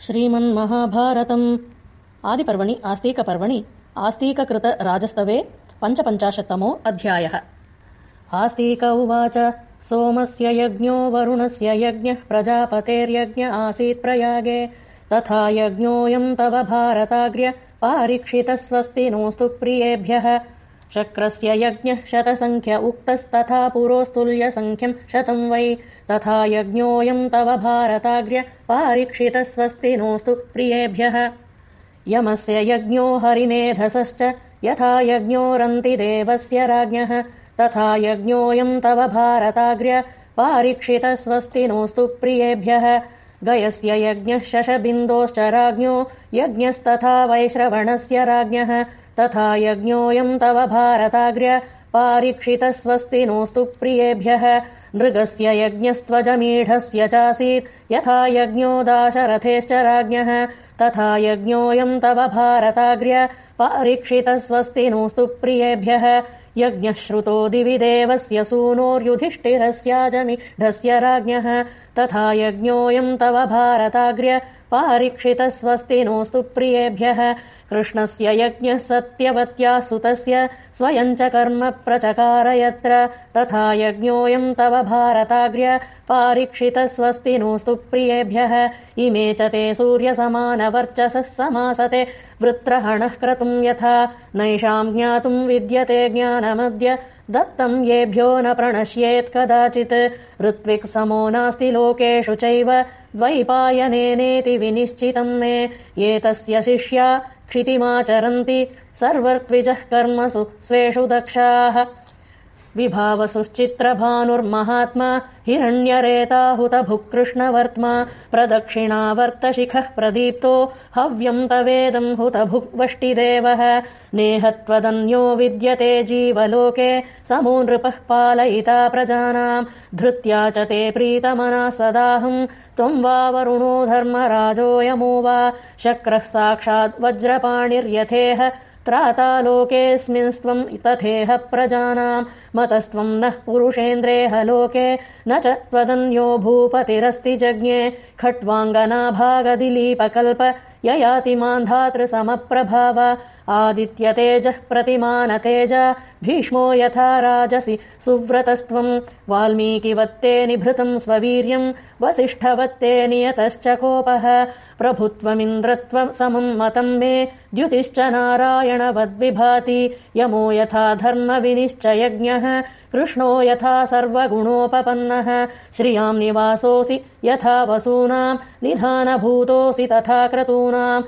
श्रीमन्महाभारतम्। आदिपर्वणि आस्तीकपर्वणि आस्तीककृतराजस्तवे पञ्चपञ्चाशत्तमो अध्यायः। आस्तीक उवाच सोमस्य यज्ञो वरुणस्य यज्ञः प्रजापतेर्यज्ञ आसीत् प्रयागे। तथा यज्ञोऽयम् तव भारताग्र्य पारीक्षितस्वस्ति नोऽस्तु प्रियेभ्यः शक्रस्य यज्ञः शतसङ्ख्य उक्तस्तथा पुरोस्तुल्यसङ्ख्यम् शतम् वै। तथा यज्ञोऽयम् तव भारताग्र्य पारीक्षितस्वस्ति नोऽस्तु प्रियेभ्यः। यमस्य यज्ञो हरिमेधसश्च यथा यज्ञोरन्ति देवस्य राज्ञः। तथा यज्ञोऽयम् तव भारताग्र्य पारीक्षितस्वस्ति नोऽस्तु प्रियेभ्यः। गयस्य यज्ञः शशबिन्दोश्च राज्ञो यज्ञस्तथा वैश्रवणस्य राज्ञः तथा यज्ञोऽयम् तव भारताग्र्य पारीक्षितस्वस्ति नोऽस्तु प्रियेभ्यः। नृगस्य यज्ञस्त्वजमीढस्य चासीत्। यथा यज्ञो दाशरथेश्च राज्ञः। तथा यज्ञोऽयम् तव भारताग्र्य पारीक्षितस्वस्ति नोऽस्तु प्रियेभ्यः। यज्ञः श्रुतो दिवि देवस्य सूनोर्युधिष्ठिरस्याजमिढस्य राज्ञः। तथा यज्ञोऽयम् तव भारताग्र्य पारीक्षितस्वस्ति नोऽस्तु प्रियेभ्यः। कृष्णस्य यज्ञः सत्यवत्या सुतस्य स्वयम् च कर्म प्रचकार यत्र तथा यज्ञोऽयम् तव भारताग्र्य पारीक्षितस्वस्ति नोऽस्तु प्रियेभ्यः। इमे च ते सूर्यसमानवर्चसः समासते। वृत्रहणः क्रतुम् यथा। नैषाम् ज्ञातुम् विद्यते ज्ञानमद्य दत्तम् येभ्यो न प्रणश्येत् कदाचित्। ऋत्विक्समो नास्ति लोकेषु चैव। द्वैपायनेनेति विनिश्चितम् मे। एतस्य शिष्या क्षितिमाचरन्ति। सर्वर्त्विजः कर्मसु स्वेषु दक्षाः विभावसुश्चित्रभानुर्महात्मा हिरण्यरेताहुतभुक्कृष्णवर्त्मा प्रदक्षिणावर्तशिखः प्रदीप्तो हव्यम् तवेदम् हुतभुग्वष्टिदेवः नेहत्वदन्यो विद्यते जीवलोके समो नृपः पालयिता प्रजानाम् धृत्या च ते प्रीतमना सदाहम् त्वम् वा वरुणो धर्मराजोऽयमो वा शक्रः साक्षात् वज्रपाणिर्यथेह त्रातालोकेऽस्मिंस्त्वम् तथेह प्रजानाम्। मतस्त्वम् नः पुरुषेन्द्रेह लोके। न च त्वदन्यो भूपतिरस्ति जज्ञे। खट्वाङ्गनाभागदिलीपकल्प ययाति मान्धातृसमप्रभाव आदित्यतेजः प्रतिमानतेज। भीष्मो यथा राजसि सुव्रतस्त्वम्। वाल्मीकिवत्ते निभृतम् स्ववीर्यम्। वसिष्ठवत्ते नियतश्च कोपः। प्रभुत्वमिन्द्रत्वम् समम् मतम् मे। द्युतिश्च नारायणवद्विभाति यमो यथा धर्मविनिश्चयज्ञः। कृष्णो यथा सर्वगुणोपपन्नः। श्रियाम् निवासोऽसि यथा वसूनाम् निधानभूतोऽसि तथा क्रतूनाम्